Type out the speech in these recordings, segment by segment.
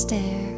stare.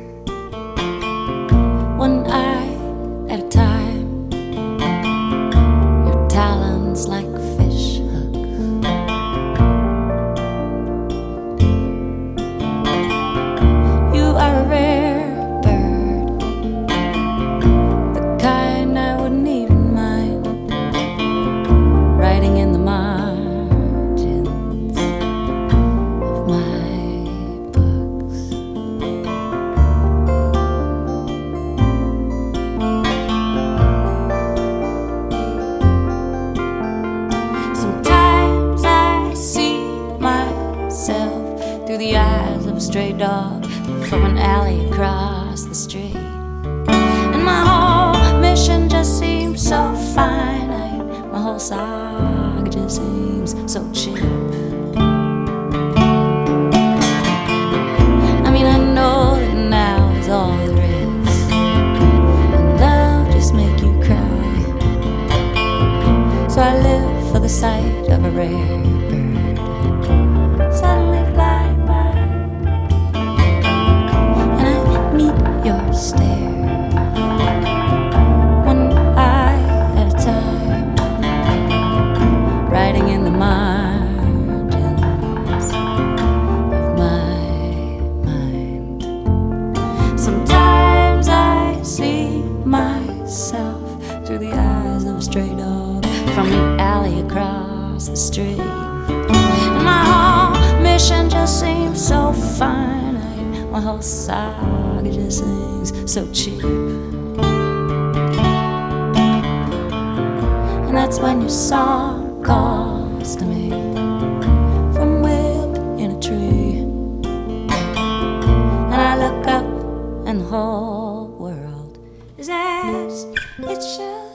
Stray dog from an alley across the street. And my whole mission just seems so finite. My whole saga just seems so cheap. I mean, I know that now is all there is. And love just make you cry. So I live for the sight of a rare bird myself through the eyes of a stray dog from an alley across the street. And my whole mission just seems so finite. My whole saga just seems so cheap. And that's when your song calls to me says it should.